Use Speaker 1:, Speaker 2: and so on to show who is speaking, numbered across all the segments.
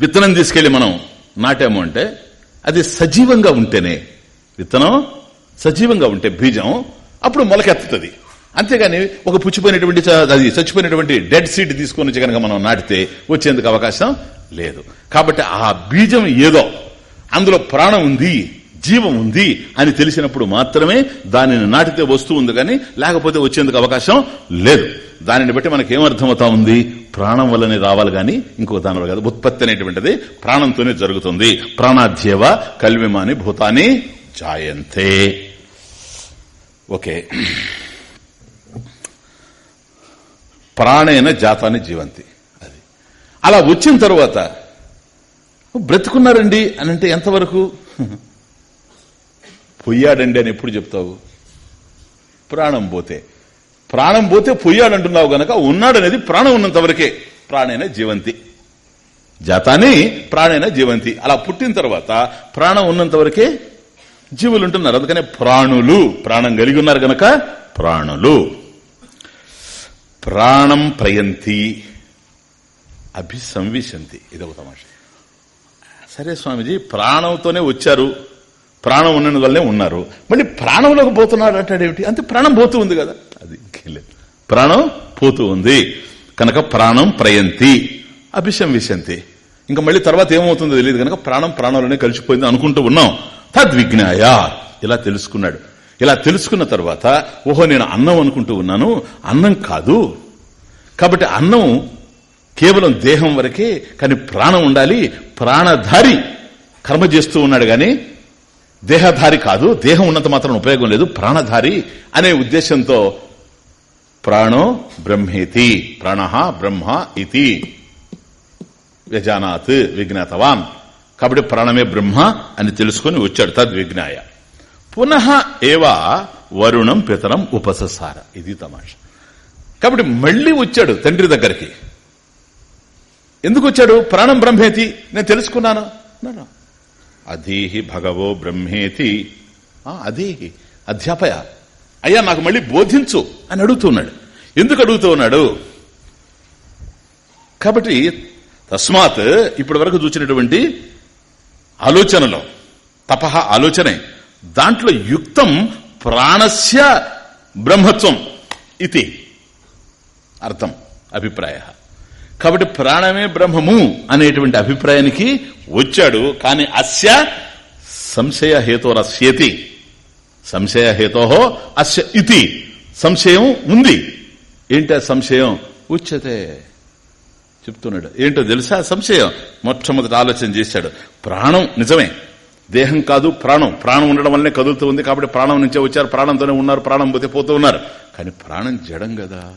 Speaker 1: విత్తనం తీసుకెళ్ళి మనం నాటాము అంటే అది సజీవంగా ఉంటేనే విత్తనం సజీవంగా ఉంటే బీజం అప్పుడు మొలకెత్తుతుంది. అంతేగాని ఒక పుచ్చిపోయినటువంటి చ- అది చచ్చిపోయినటువంటి డెడ్ సీడ్ తీసుకొని వచ్చి కనుక మనం నాటితే వచ్చేందుకు అవకాశం లేదు. కాబట్టి ఆ బీజం ఏదో అందులో ప్రాణం ఉంది. జీవం ఉంది అని తెలిసినప్పుడు మాత్రమే దానిని నాటితే వస్తూ ఉంది కానీ లేకపోతే వచ్చేందుకు అవకాశం లేదు. దానిని బట్టి మనకి ఏమర్థమవుతా ఉంది? ప్రాణం వల్లనే రావాలి కానీ ఇంకో దాని వల్ల కాదు. ఉత్పత్తి అనేటువంటిది ప్రాణంతోనే జరుగుతుంది. ప్రాణాధ్యేవ కల్విమాని భూతాని జాయంతే. ఓకే. ప్రాణైన జాతాన్ని జీవంతి. అది. అలా వచ్చిన తర్వాత బ్రతుకున్నారండి అని అంటే ఎంతవరకు? పొయ్యాడండి అని ఎప్పుడు చెప్తావు? ప్రాణం పోతే. ప్రాణం పోతే పొయ్యాడంటున్నావు గనక ఉన్నాడనేది ప్రాణం ఉన్నంత వరకే ప్రాణైన జీవంతి. జాతాని ప్రాణైన జీవంతి. అలా పుట్టిన తర్వాత ప్రాణం ఉన్నంత వరకే జీవులు ఉంటున్నారు అందుకనే ప్రాణులు. ప్రాణం కలిగి ఉన్నారు గనక ప్రాణులు. ప్రాణం ప్రయంతి. అభిసంవిశంతి. ఇదొక తమాష. సరే స్వామిజీ ప్రాణంతోనే వచ్చారు. ప్రాణం ఉన్నందు వల్లనే ఉన్నారు. మళ్ళీ ప్రాణంలోకి పోతున్నాడు అంటాడేమిటి అంతే ప్రాణం పోతూ ఉంది కదా. అది ప్రాణం పోతూ ఉంది. కనుక ప్రాణం ప్రయంతి. అభిశంవిశంతి ఇంకా మళ్ళీ తర్వాత ఏమవుతుందో తెలియదు కనుక ప్రాణం ప్రాణంలోనే కలిసిపోయింది అనుకుంటూ ఉన్నాం. తద్విజ్ఞాయ. ఇలా తెలుసుకున్నాడు. ఇలా తెలుసుకున్న తర్వాత ఓహో నేను అన్నం అనుకుంటూ ఉన్నాను. అన్నం కాదు. కాబట్టి అన్నం కేవలం దేహం వరకే కానీ ప్రాణం ఉండాలి. ప్రాణధారి కర్మ చేస్తూ ఉన్నాడు గాని దేహధారి కాదు దేహం ఉన్నంత మాత్రం ఉపయోగం లేదు ప్రాణధారి అనే ఉద్దేశంతో ప్రాణో బ్రహ్మేతి ప్రాణ బ్రహ్మ ఇతి వ్యజానాత్ విజ్ఞాతవాన్. కాబట్టి ప్రాణమే బ్రహ్మ అని తెలుసుకుని వచ్చాడు తద్విజ్ఞాయ. పునః ఏవా వరుణం పితరం ఉపససార. ఇది తమాష. కాబట్టి మళ్ళీ వచ్చాడు తండ్రి దగ్గరికి. ఎందుకు వచ్చాడు? ప్రాణం బ్రహ్మేతి. నేను తెలుసుకున్నాను. అధీహి భగవో బ్రహ్మేతి. ఆ, అధీహి. అధ్యాపయ. అయ్యా నాకు మళ్ళీ బోధించు అని అడుగుతున్నాడు. ఎందుకు అడుగుతూ ఉన్నాడు కాబట్టి తస్మాత్ ఇప్పటి వరకు చూసినటువంటి ఆలోచనలో తపహ ఆలోచనే దాంట్లో యుక్తం ప్రాణస్య బ్రహ్మత్వం ఇది. అర్థం అభిప్రాయ. కాబట్టి ప్రాణమే బ్రహ్మము అనేటువంటి అభిప్రాయానికి వచ్చాడు. కానీ అస్య సంశయ హేతోరస్యేతి. సంశయ హేతోహో అస్య ఇతి. సంశయం ఉంది. ఏంటి సంశయం? ఉచ్యతే. చెప్తున్నాడు. ఏంటో తెలుసా? సంశయం. మొట్టమొదటి ఆలోచన చేశాడు. ప్రాణం నిజమే. దేహం కాదు ప్రాణం. ప్రాణం ఉండడం వల్లనే కదులుతూ ఉంది కాబట్టి ప్రాణం నుంచే వచ్చారు. ప్రాణంతోనే ఉన్నారు. ప్రాణం పోతే పోతూ ఉన్నారు. కానీ ప్రాణం జడం కదా.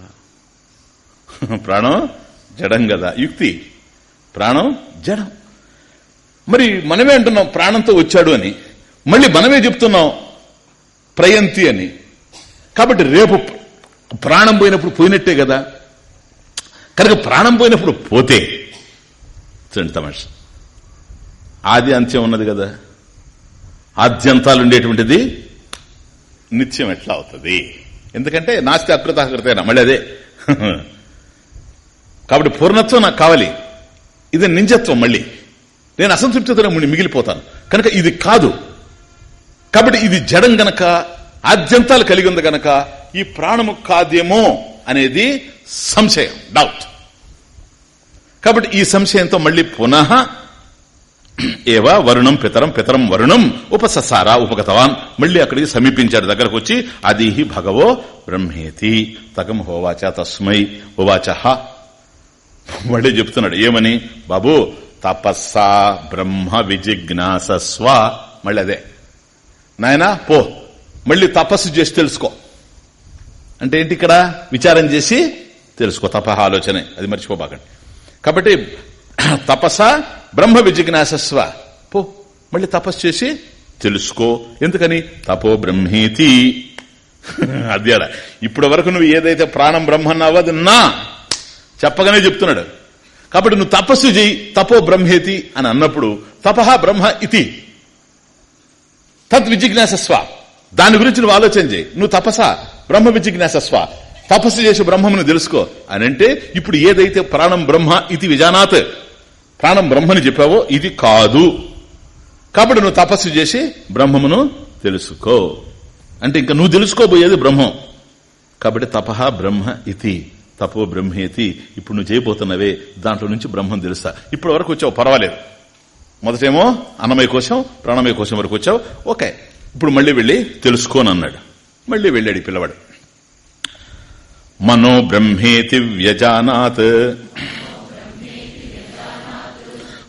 Speaker 1: ప్రాణం జడం కదా. యుక్తి. ప్రాణం జడం. మరి మనమే అంటున్నాం ప్రాణంతో వచ్చాడు అని. మళ్ళీ మనమే చెప్తున్నాం ప్రయంతి అని. కాబట్టి రేపు ప్రాణం పోయినప్పుడు పోయినట్టే కదా. కనుక ప్రాణం పోయినప్పుడు పోతే చూడండి తమాష. ఆది అంత్యం ఉన్నది కదా. ఆద్యంతాలు ఉండేటువంటిది నిత్యం ఎట్లా అవుతుంది? ఎందుకంటే నాస్తి అకృతాకృతేనా? మళ్ళీ అదే. కాబట్టి పూర్ణత్వం నాకు కావాలి. ఇది నింజత్వం మళ్ళీ. నేను అసంతృప్తితో ముడి మిగిలిపోతాను. కనుక ఇది కాదు. కాబట్టి ఇది జడం గనక ఆద్యంతాలు కలిగి ఉంది గనక ఈ ప్రాణము కాదేమో అనేది సంశయం డౌట్ కాబట్టి ఈ సంశయంతో మళ్ళీ పునః ఏవ వరుణం పితరం పితరం వరుణం ఉపససారా ఉపగతవాన్. మళ్ళీ అక్కడికి సమీపించాడు దగ్గరకు వచ్చి అదిహి భగవో బ్రహ్మేతి తగం హోవాచ తస్మై ఉవాచ మళ్ళీ చెప్తున్నాడు. ఏమని? బాబు తపస్సా బ్రహ్మ విజిజ్ఞాసస్వ మళ్ళీ అదే. నాయనా పో. మళ్ళీ తపస్సు చేసి తెలుసుకో. అంటే ఏంటి ఇక్కడ? విచారం చేసి తెలుసుకో. తపహ ఆలోచనే. అది మర్చిపోబాకండి. కాబట్టి తపస్స బ్రహ్మ విజిజ్ఞాసస్వ పో. మళ్ళీ తపస్సు చేసి తెలుసుకో. ఎందుకని? తపో బ్రహ్మేతి. అది ఆడ. ఇప్పటి వరకు నువ్వు ఏదైతే ప్రాణం బ్రహ్మన్నావో అది నా. చెప్పగానే చెప్తున్నాడు. కాబట్టి నువ్వు తపస్సు చేయి తపో బ్రహ్మేతి అని అన్నప్పుడు తపహ బ్రహ్మ ఇతి. తద్ విజిజ్ఞాసస్వ. దాని గురించి నువ్వు ఆలోచన చేయి. నువ్వు తపస బ్రహ్మ విజిజ్ఞాసస్వ. తపస్సు చేసి బ్రహ్మమును తెలుసుకో. అని అంటే ఇప్పుడు ఏదైతే ప్రాణం బ్రహ్మ ఇది విజానాత్ ప్రాణం బ్రహ్మని చెప్పావో ఇది కాదు. కాబట్టి నువ్వు తపస్సు చేసి బ్రహ్మమును తెలుసుకో. అంటే ఇంకా నువ్వు తెలుసుకోబోయేది బ్రహ్మం. కాబట్టి తపహ బ్రహ్మ ఇతి. తపో బ్రహ్మేతి ఇప్పుడు నువ్వు చేయబోతున్నవే దాంట్లో నుంచి బ్రహ్మం తెలుస్తా. ఇప్పుడు వరకు వచ్చావు పర్వాలేదు. మొదటేమో అన్నమయ కోసం ప్రాణమయ కోసం వరకు వచ్చావు ఓకే. ఇప్పుడు మళ్ళీ వెళ్ళి తెలుసుకోని అన్నాడు మళ్ళీ వెళ్ళాడు ఈ పిల్లవాడు. మనో బ్రహ్మేతి వ్యజానాత్.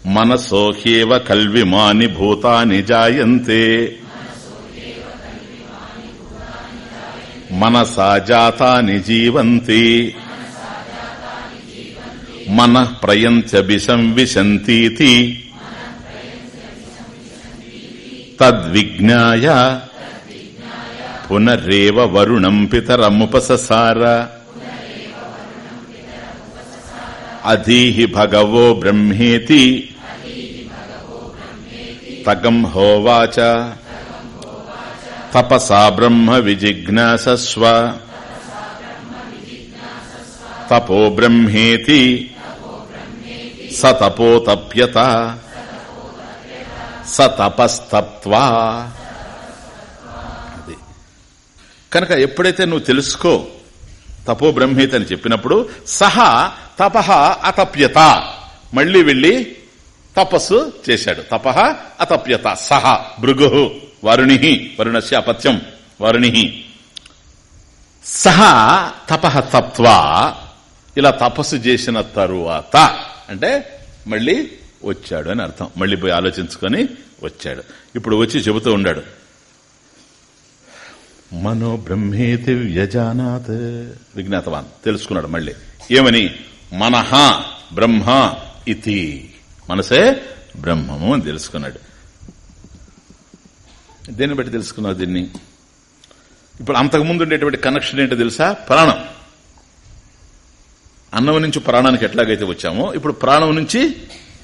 Speaker 1: మనసోహ్యేవ కల్విమాని భూతాని జాయంతే. మనసా జాతాని జీవంతి. మన ప్రయంత్యభిసంవిశంతీతి తద్విజ్ఞాయ పునరేవ వరుణం పితరముపససార అధీహి భగవో బ్రహ్మేతి తగం హోవాచ తపసా బ్రహ్మ విజిజ్ఞాసస్వ తపో బ్రహ్మేతి స సతపస్తత్వా స అది. కనుక ఎప్పుడైతే నువ్వు తెలుసుకో తపో బ్రహ్మేత అని చెప్పినప్పుడు సహ తపహ అతప్యత. మళ్ళీ వెళ్ళి తపస్సు చేశాడు. తపహ అతప్యత. సహ భృగు వరుణి వరుణస్య అపత్యం వరుణి. సహ తపహ తత్వ ఇలా తపస్సు చేసిన తరువాత అంటే మళ్ళీ వచ్చాడు అని అర్థం. మళ్ళీ పోయి ఆలోచించుకొని వచ్చాడు. ఇప్పుడు వచ్చి చెబుతూ ఉన్నాడు. మనో బ్రహ్మేతి వ్యజానాత్. విజ్ఞాతవాన్ తెలుసుకున్నాడు మళ్ళీ. ఏమని? మనహ బ్రహ్మ ఇతి. మనసే బ్రహ్మము అని తెలుసుకున్నాడు. దేన్ని బట్టి తెలుసుకున్నావు దీన్ని? ఇప్పుడు అంతకుముందు ఉండేటువంటి కనెక్షన్ ఏంటో తెలుసా? ప్రాణం. అన్నం నుంచి ప్రాణానికి ఎట్లాగైతే వచ్చామో ఇప్పుడు ప్రాణం నుంచి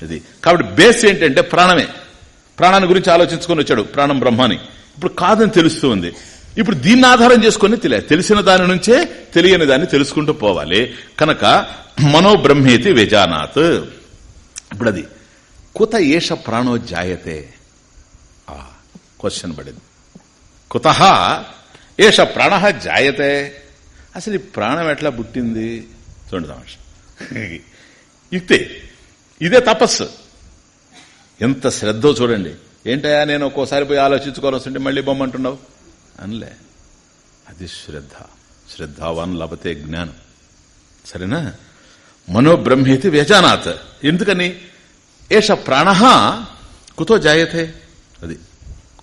Speaker 1: ఇది. కాబట్టి బేస్ ఏంటంటే ప్రాణమే. ప్రాణాన్ని గురించి ఆలోచించుకొని వచ్చాడు ప్రాణం బ్రహ్మాని. ఇప్పుడు కాదని తెలుస్తూ ఉంది. ఇప్పుడు దీన్ని ఆధారం చేసుకుని తెలియ తెలిసిన దాని నుంచే తెలియని దాన్ని తెలుసుకుంటూ పోవాలి. కనుక మనోబ్రహ్మేతి వేజానాత్. ఇప్పుడు అది కుత ఏష ప్రాణో జాయతే? క్వశ్చన్ పడింది. కుత ఏష ప్రాణ జాయతే? అసలు ఈ ప్రాణం ఎట్లా పుట్టింది? చూడండి తమాష ఇక్తే ఇదే తపస్సు. ఎంత శ్రద్ధో చూడండి. ఏంటయా నేను ఒక్కోసారి పోయి ఆలోచించుకోవాల్సి ఉంటే మళ్ళీ బొమ్మంటున్నావు? అనలే. అది శ్రద్ధ. శ్రద్ధావాన్ లభతే జ్ఞానం. సరేనా? మనోబ్రహ్మేతి వ్యజానాత్. ఎందుకని? ఏష ప్రాణ కుతో జాయతే. అది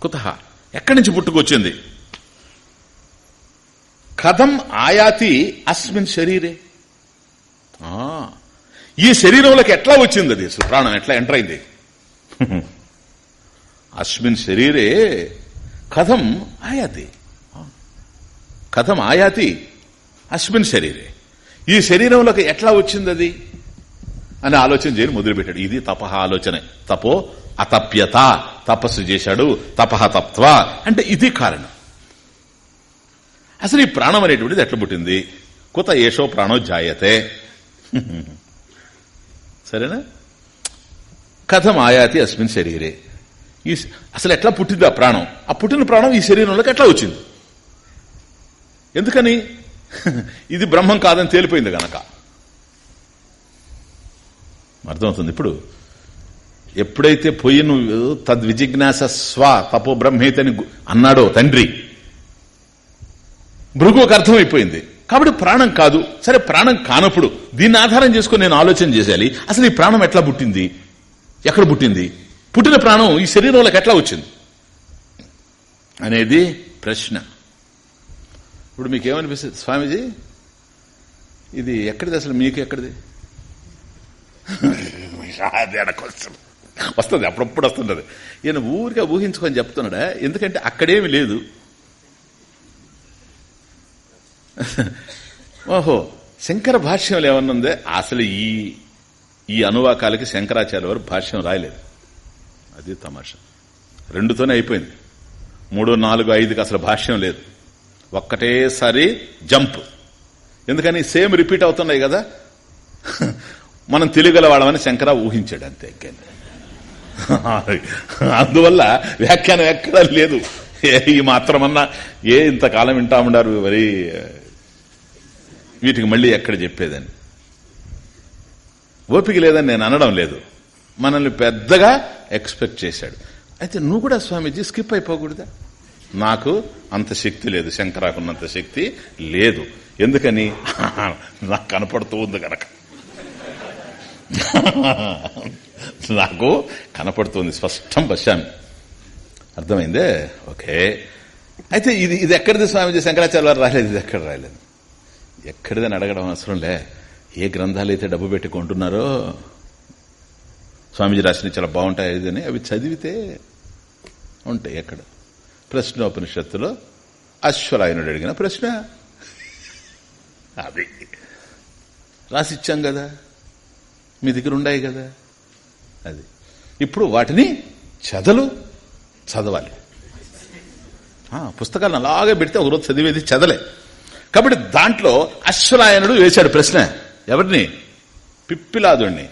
Speaker 1: కుత. ఎక్కడి నుంచి పుట్టుకొచ్చింది? కథం ఆయాతి అస్మిన్ శరీరే. ఈ శరీరంలోకి ఎట్లా వచ్చింది అది? ప్రాణం ఎట్లా ఎంటర్ అయింది? అస్మిన్ శరీరే కథం ఆయాతి. కథం ఆయాతి అస్మిన్ శరీరే. ఈ శరీరంలోకి ఎట్లా వచ్చింది అది? అని ఆలోచన చేయని మొదలుపెట్టాడు ఇది తపహ ఆలోచనే. తపో అతప్యత. తపస్సు చేశాడు. తపహ తత్వ అంటే ఇది కారణం. అసలు ఈ ప్రాణం అనేటువంటిది ఎట్లా పుట్టింది? కుత ఏషో ప్రాణో జాయతే. సరేనా? కథం ఆయాతి అస్మిన్ శరీరే. ఈ అసలు ఎట్లా పుట్టింది ఆ ప్రాణం? ఆ పుట్టిన ప్రాణం ఈ శరీరంలోకి ఎట్లా వచ్చింది? ఎందుకని? ఇది బ్రహ్మం కాదని తేలిపోయింది గనక. అర్థమవుతుంది ఇప్పుడు? ఎప్పుడైతే పోయి నువ్వు తద్విజిజ్ఞాస స్వ తపో బ్రహ్మేతని అన్నాడో తండ్రి భృగుకు అర్థమైపోయింది. కాబట్టి ప్రాణం కాదు. సరే ప్రాణం కానప్పుడు దీన్ని ఆధారం చేసుకుని నేను ఆలోచన చేసేయాలి. అసలు ఈ ప్రాణం ఎట్లా పుట్టింది? ఎక్కడ పుట్టింది? పుట్టిన ప్రాణం ఈ శరీరంలోకి ఎట్లా వచ్చింది? అనేది ప్రశ్న. ఇప్పుడు మీకేమనిపిస్తుంది? స్వామీజీ ఇది ఎక్కడిది అసలు? మీకు ఎక్కడిది? వస్తుంది అప్పుడప్పుడు వస్తుంటది. ఈయన ఊరిగా ఊహించుకొని చెప్తున్నాడా? ఎందుకంటే అక్కడేమి లేదు. ఓహో శంకర భాష్యం ఏమన్నుందే? అసలు ఈ ఈ అనువాకాలకి శంకరాచార్య వారు భాష్యం రాయలేదు. అది తమాషా. రెండుతోనే అయిపోయింది. మూడు నాలుగు ఐదుకి అసలు భాష్యం లేదు. ఒక్కటేసారి జంప్. ఎందుకని సేమ్ రిపీట్ అవుతున్నాయి కదా? మనం తెలియగలవాడమని శంకర ఊహించాడు అంతే ఇంకేంటి. అందువల్ల వ్యాఖ్యానం ఎక్కడా లేదు. ఏ ఈ మాత్రమన్నా ఏ ఇంతకాలం వింటా ఉండారు మరి? వీటికి మళ్ళీ ఎక్కడ చెప్పేదని. ఓపిక లేదని నేను అనడం లేదు. మనల్ని పెద్దగా ఎక్స్పెక్ట్ చేశాడు. అయితే నువ్వు కూడా స్వామీజీ స్కిప్ అయిపోకూడదా? నాకు అంత శక్తి లేదు. శంకరాకున్నంత శక్తి లేదు. ఎందుకని? నాకు కనపడుతూ ఉంది కనుక నాకు కనపడుతుంది స్పష్టం పశ్చామి. అర్థమైందే? ఓకే. అయితే ఇది ఇది ఎక్కడిది స్వామీజీ? శంకరాచార్య వారు రాలేదు. ఇది ఎక్కడ రాలేదు? ఎక్కడిదని అడగడం అవసరం లే ఏ గ్రంథాలు అయితే డబ్బు పెట్టి కొంటున్నారో స్వామీజీ రాసిన చాలా బాగుంటాయి ఇదని అవి చదివితే ఉంటాయి ఎక్కడ. ప్రశ్నోపనిషత్తులో అశ్వరాయనుడు అడిగిన ప్రశ్న. అది రాసిచ్చాం కదా. మీ దగ్గర ఉన్నాయి కదా. అది. ఇప్పుడు వాటిని చదలు చదవాలి. పుస్తకాలను అలాగే పెడితే ఒకరోజు చదివేది చదలే. కాబట్టి దాంట్లో అశ్వరాయనుడు వేశాడు ప్రశ్న. ఎవరిని? పిప్పిలాదుణ్ణి.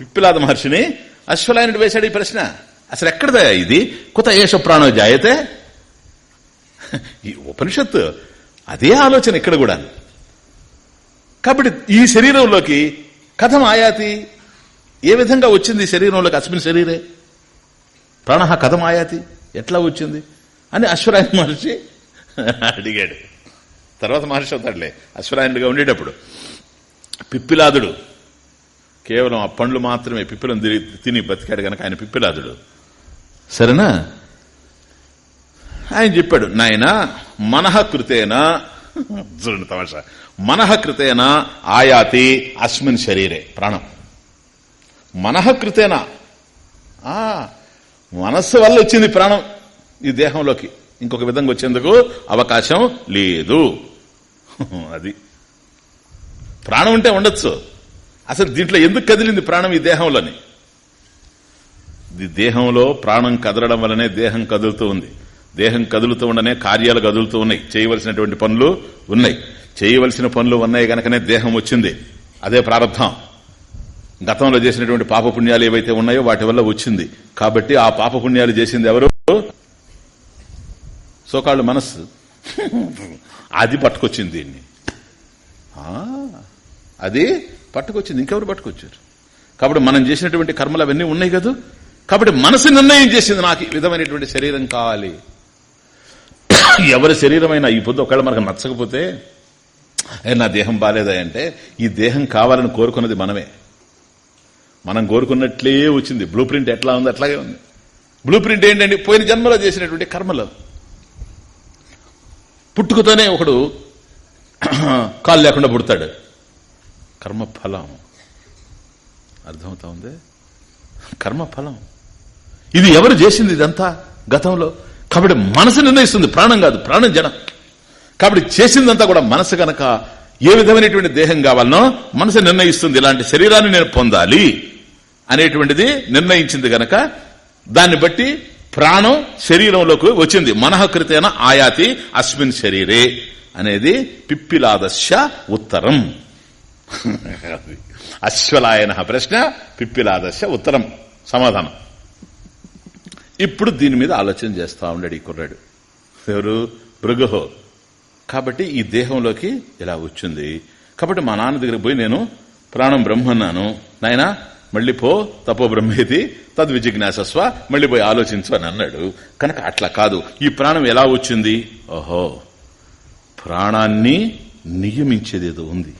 Speaker 1: పిప్పిలాద మహర్షిని అశ్వరాయనుడు వేశాడు ఈ ప్రశ్న. అసలు ఎక్కడదా ఇది? కొత్త ఏష ప్రాణో జాయతే? ఈ ఉపనిషత్తు అదే ఆలోచన ఇక్కడ కూడా. కాబట్టి ఈ శరీరంలోకి కథం ఆయాతి. ఏ విధంగా వచ్చింది శరీరంలోకి అస్మిన్ శరీరే? ప్రాణ కథం ఆయాతి. ఎట్లా వచ్చింది? అని అశ్వరాయ మహర్షి అడిగాడు. తర్వాత మహర్షి అవుతాడులే అశ్వరాయనుడిగా ఉండేటప్పుడు. పిప్పిలాదుడు. కేవలం ఆ పండ్లు మాత్రమే పిప్పిలను తిని- తిని బతికాడు గనక ఆయన పిప్పిలాదుడు. సరేనా? ఆయన చెప్పాడు నాయన మనః కృతేన? చూడండి తమాషా. మనః కృతేన ఆయాతి అస్మిన్ శరీరే. ప్రాణం. మనః కృతేన? ఆ, మనస్సు వల్ల వచ్చింది ప్రాణం ఈ దేహంలోకి. ఇంకొక విధంగా వచ్చేందుకు అవకాశం లేదు. అది. ప్రాణం ఉంటే ఉండొచ్చు. అసలు దీంట్లో ఎందుకు కదిలింది ప్రాణం ఈ దేహంలోని? ఇది దేహంలో ప్రాణం కదలడం వల్లనే దేహం కదులుతూ ఉంది. దేహం కదులుతూ ఉండనే కార్యాలు కదులుతూ ఉన్నాయి. చేయవలసినటువంటి పనులు ఉన్నాయి. చేయవలసిన పనులు ఉన్నాయి గనకనే దేహం వచ్చింది. అదే ప్రారంధం గతంలో చేసినటువంటి పాపపుణ్యాలు ఏవైతే ఉన్నాయో వాటి వల్ల వచ్చింది. కాబట్టి ఆ పాపపుణ్యాలు చేసింది ఎవరు? సోకాళ్ళు మనస్సు. అది పట్టుకొచ్చింది దీన్ని. ఆ, అది పట్టుకొచ్చింది. ఇంకెవరు పట్టుకొచ్చారు? కాబట్టి మనం చేసినటువంటి కర్మలు అవన్నీ ఉన్నాయి కదా? కాబట్టి మనసు నిర్ణయం చేసింది నాకు విధమైనటువంటి శరీరం కావాలి. ఎవరి శరీరమైనా ఈ పొద్దు ఒకవేళ మనకు నచ్చకపోతే "ఏ, నా దేహం బాలేదా అంటే ఈ దేహం కావాలని కోరుకున్నది మనమే. మనం కోరుకున్నట్లే వచ్చింది. బ్లూ ప్రింట్ ఎట్లా ఉంది? అట్లాగే ఉంది. బ్లూ ప్రింట్ ఏంటండి? పోయిన జన్మలో చేసినటువంటి కర్మలు. పుట్టుకతోనే ఒకడు కాలు లేకుండా పుడతాడు. కర్మఫలం. అర్థమవుతా ఉంది? కర్మఫలం. ఇది ఎవరు చేసింది ఇదంతా? గతంలో. కాబట్టి మనసు నిర్ణయిస్తుంది. ప్రాణం కాదు ప్రాణం జనం కాబట్టి చేసిందంతా కూడా మనసు గనక ఏ విధమైనటువంటి దేహం కావాలనో మనసు నిర్ణయిస్తుంది. ఇలాంటి శరీరాన్ని నేను పొందాలి అనేటువంటిది నిర్ణయించింది గనక దాన్ని బట్టి ప్రాణం శరీరంలోకి వచ్చింది. మనహకృతైన ఆయాతి అస్మిన్ శరీరే అనేది పిప్పిలాదశ ఉత్తరం. అశ్వలాయన ప్రశ్న పిప్పిలాదశ ఉత్తరం. సమాధానం. ఇప్పుడు దీని మీద ఆలోచన చేస్తా ఉన్నాడు ఈ కుర్రాడు. ఎవరు? భృగుహో. కాబట్టి ఈ దేహంలోకి ఇలా వచ్చింది. కాబట్టి మా నాన్న దగ్గరికి పోయి నేను ప్రాణం బ్రహ్మన్నాను నాయనా మళ్ళీ పో తపో బ్రహ్మేది తద్విజిజ్ఞాసస్వ మళ్ళీ పోయి ఆలోచించు అని అన్నాడు. కనుక అట్లా కాదు. ఈ ప్రాణం ఎలా వచ్చింది? ఓహో ప్రాణాన్ని నియమించేది ఏదో ఉంది.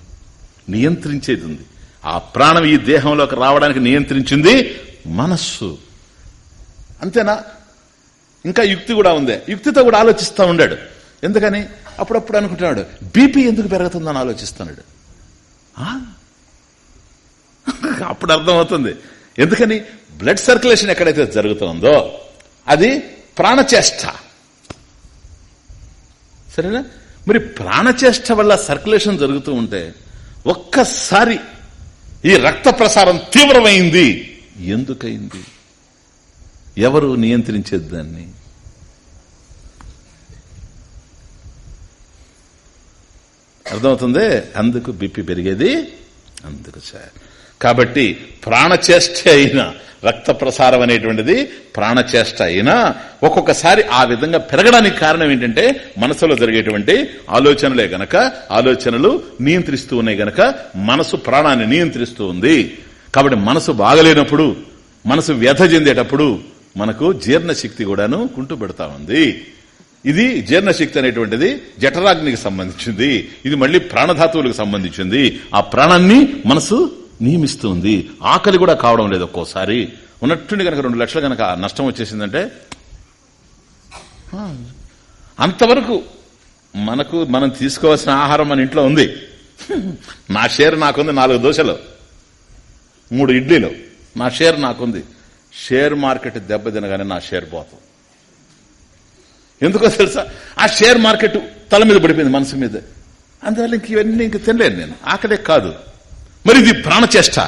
Speaker 1: నియంత్రించేది ఉంది. ఆ ప్రాణం ఈ దేహంలోకి రావడానికి నియంత్రించింది మనస్సు. అంతేనా? ఇంకా యుక్తి కూడా ఉంది. యుక్తితో కూడా ఆలోచిస్తూ ఉండాడు. ఎందుకని? అప్పుడప్పుడు అనుకుంటున్నాడు బీపీ ఎందుకు పెరుగుతుందని ఆలోచిస్తున్నాడు. ఆ? అప్పుడు అర్థమవుతుంది. ఎందుకని? బ్లడ్ సర్క్యులేషన్ ఎక్కడైతే జరుగుతుందో అది ప్రాణచేష్ట. సరేనా? మరి ప్రాణచేష్ట వల్ల సర్క్యులేషన్ జరుగుతూ ఉంటే ఒక్కసారి ఈ రక్త ప్రసారం తీవ్రమైంది. ఎందుకైంది? ఎవరు నియంత్రించేది దాన్ని? అర్థమవుతుంది? అందుకు బిప్పి పెరిగేది అందుకు సార్ కాబట్టి ప్రాణచేష్ట అయిన రక్త ప్రసారం అనేటువంటిది ప్రాణచేష్ట అయినా ఒక్కొక్కసారి ఆ విధంగా పెరగడానికి కారణం ఏంటంటే మనసులో జరిగేటువంటి ఆలోచనలే గనక ఆలోచనలు నియంత్రిస్తూ ఉన్నాయి గనక మనసు ప్రాణాన్ని నియంత్రిస్తూ ఉంది. కాబట్టి మనసు బాగలేనప్పుడు మనసు వ్యధ చెందేటప్పుడు మనకు జీర్ణశక్తి కూడాను కుంటు పెడతా ఉంది. ఇది జీర్ణశక్తి అనేటువంటిది జఠరాగ్నికి సంబంధించింది. ఇది మళ్ళీ ప్రాణధాతువులకు సంబంధించింది. ఆ ప్రాణాన్ని మనసు నియమిస్తుంది. ఆకలి కూడా కావడం లేదు ఒక్కోసారి. ఉన్నట్టుండి కనుక రెండు లక్షలు కనుక నష్టం వచ్చేసిందంటే అంతవరకు మనకు మనం తీసుకోవాల్సిన ఆహారం మన ఇంట్లో ఉంది. నా షేర్ నాకుంది నాలుగు దోశలు మూడు ఇడ్లీలు నా షేర్ నాకుంది. షేర్ మార్కెట్ దెబ్బ తినగానే నా షేర్ పోతాం. ఎందుకో తెలుసా? ఆ షేర్ మార్కెట్ తల మీద పడిపోయింది మనసు మీద. అందువల్ల ఇంక ఇవన్నీ ఇంక తినలేను నేను. ఆకలే కాదు. మరి ఇది ప్రాణచేష్ట.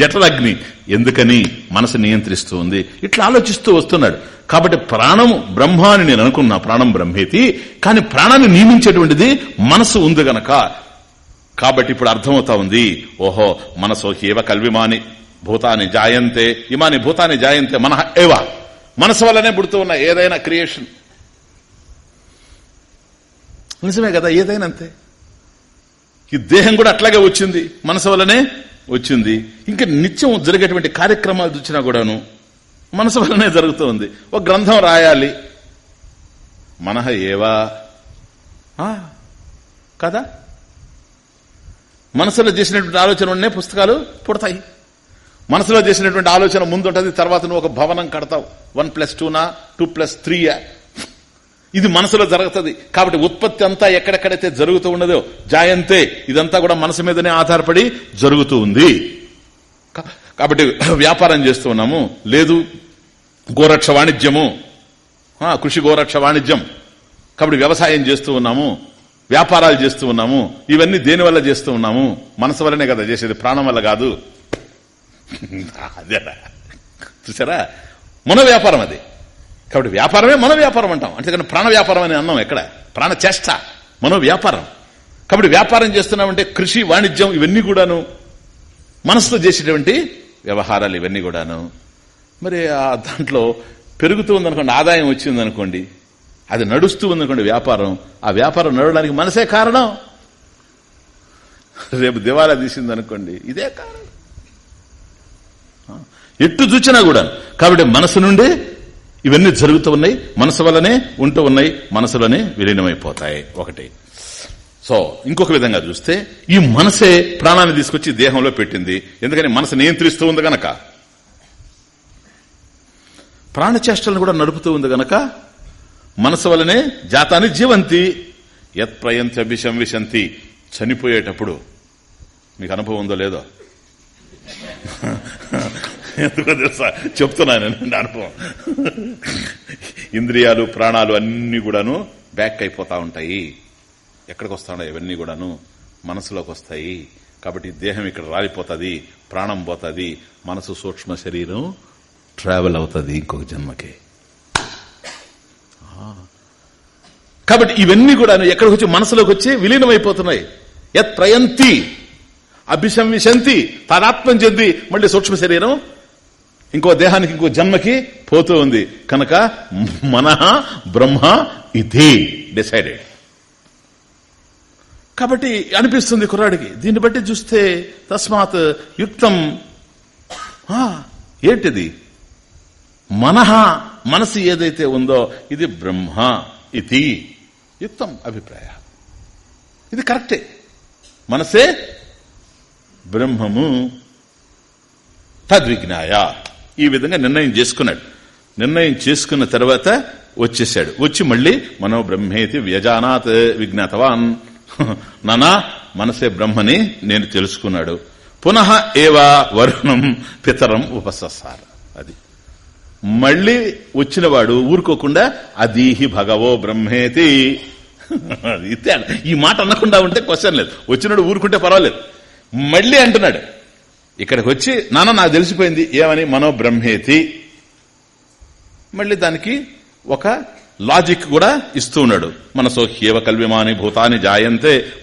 Speaker 1: జఠరాగ్ని ఎందుకని మనసు నియంత్రిస్తూ ఉంది ఇట్లా ఆలోచిస్తూ వస్తున్నాడు. కాబట్టి ప్రాణము బ్రహ్మ అని నేను అనుకున్నా ప్రాణం బ్రహ్మేతి కానీ ప్రాణాన్ని నియమించేటువంటిది మనసు ఉంది గనక. కాబట్టి ఇప్పుడు అర్థమవుతా ఉంది ఓహో మనసో ఏవ కల్విమాని భూతాన్ని జాయంతే ఇమాని భూతాన్ని జాయంతే మన ఏవ. మనసు వల్లనే పుడుతూ ఉన్న ఏదైనా క్రియేషన్. నిజమే కదా ఏదైనా అంతే. ఈ దేహం కూడా అట్లాగే వచ్చింది. మనసు వల్లనే వచ్చింది. ఇంకా నిత్యం జరిగేటువంటి కార్యక్రమాలు చూసినా కూడాను మనసు వల్లనే జరుగుతూ ఉంది ఒక గ్రంథం రాయాలి. మనహ ఏవా? ఆ, కదా? మనసులో చేసినటువంటి ఆలోచన ఉన్నే పుస్తకాలు పుడతాయి. మనసులో చేసినటువంటి ఆలోచన ముందుంటది తర్వాత నువ్వు ఒక భవనం కడతావు. వన్ ప్లస్ టూనా? టూ ప్లస్ త్రీయా? ఇది మనసులో జరుగుతుంది. కాబట్టి ఉత్పత్తి అంతా ఎక్కడెక్కడైతే జరుగుతూ ఉన్నదో జాయంతే ఇదంతా కూడా మనసు మీదనే ఆధారపడి జరుగుతూ ఉంది. కాబట్టి వ్యాపారం చేస్తూ ఉన్నాము. లేదు గోరక్ష వాణిజ్యము. కృషి గోరక్ష వాణిజ్యం. కాబట్టి వ్యవసాయం చేస్తూ ఉన్నాము. వ్యాపారాలు చేస్తూ ఉన్నాము. ఇవన్నీ దేని వల్ల చేస్తూ ఉన్నాము? మనసు వల్లనే కదా చేసేది ప్రాణం వల్ల కాదు. అదేనా చూసారా? మన వ్యాపారం అది. కాబట్టి వ్యాపారమే మన వ్యాపారం అంటాం. అంతేకాని ప్రాణ వ్యాపారం అని అన్నాం ఎక్కడ? ప్రాణ చేష్ట మనో వ్యాపారం. కాబట్టి వ్యాపారం చేస్తున్నామంటే కృషి వాణిజ్యం ఇవన్నీ కూడాను మనసులో చేసేటువంటి వ్యవహారాలు ఇవన్నీ కూడాను. మరి ఆ దాంట్లో పెరుగుతూ ఉందనుకోండి ఆదాయం వచ్చింది అనుకోండి అది నడుస్తూ ఉందనుకోండి వ్యాపారం ఆ వ్యాపారం నడవడానికి మనసే కారణం. రేపు దివాలా తీసింది అనుకోండి ఇదే కారణం. ఎట్టు చూచినా కూడా కాబట్టి మనసు నుండి ఇవన్నీ జరుగుతూ ఉన్నాయి. మనసు వల్లనే ఉంటూ ఉన్నాయి. మనసులోనే విలీనమైపోతాయి. ఒకటి. సో ఇంకొక విధంగా చూస్తే ఈ మనసే ప్రాణాన్ని తీసుకొచ్చి దేహంలో పెట్టింది. ఎందుకని మనసు నియంత్రిస్తూ ఉంది గనక. ప్రాణచేష్టలను కూడా నడుపుతూ ఉంది గనక మనసు వల్లనే జాతాన్ని జీవంతి. యత్ ప్రయంతి అభిషం విశంతి. చనిపోయేటప్పుడు. మీకు అనుభవం ఉందో లేదో? ఎందుకో తెలుసా చెప్తున్నాను నేను అనుభవం. ఇంద్రియాలు ప్రాణాలు అన్ని కూడాను బ్యాక్ అయిపోతా ఉంటాయి. ఎక్కడికి వస్తాడో ఇవన్నీ కూడాను మనసులోకి వస్తాయి. కాబట్టి దేహం ఇక్కడ రాలిపోతుంది ప్రాణం పోతుంది మనసు సూక్ష్మ శరీరం ట్రావెల్ అవుతుంది ఇంకొక జన్మకి. కాబట్టి ఇవన్నీ కూడా ఎక్కడికి వచ్చి మనసులోకి వచ్చి విలీనమైపోతున్నాయి. యత్ ప్రయంతి అభిశంవిశంతి తాదాత్మ్యం చెంది మళ్ళీ సూక్ష్మ శరీరం ఇంకో దేహానికి ఇంకో జన్మకి పోతూ ఉంది. కనుక మన బ్రహ్మ ఇది డిసైడెడ్. కాబట్టి అనిపిస్తుంది కుర్రాడికి దీన్ని బట్టి చూస్తే తస్మాత్ యుక్తం. ఆ, ఏంటిది? మనహ మనసు ఏదైతే ఉందో ఇది బ్రహ్మ ఇది యుక్తం అభిప్రాయ. ఇది కరెక్టే. మనసే బ్రహ్మము తద్విజ్ఞాయ. ఈ విధంగా నిర్ణయం చేసుకున్నాడు. నిర్ణయం చేసుకున్న తర్వాత వచ్చేసాడు వచ్చి మళ్ళీ మనో బ్రహ్మేతి వ్యజానాత్ విజ్ఞాతవాన్. నానా మనసే బ్రహ్మని నేను తెలుసుకున్నాడు. పునః ఏవా వరుణం పితరం ఉపససార. అది. మళ్ళీ వచ్చినవాడు ఊరుకోకుండా అదీహి భగవో బ్రహ్మేతి. ఈ మాట అనకుండా ఉంటే క్వశ్చన్ లేదు. వచ్చినాడు ఊరుకుంటే పర్వాలేదు. మళ్ళీ అంటున్నాడు. ఇక్కడికి వచ్చి నాన్న నాకు తెలిసిపోయింది. ఏమని? మనో బ్రహ్మేతి మళ్ళీ దానికి ఒక లాజిక్ కూడా ఇస్తూ ఉన్నాడు. మనసో హ్యేవ కల్విమాని భూతాన్ని జాయంతే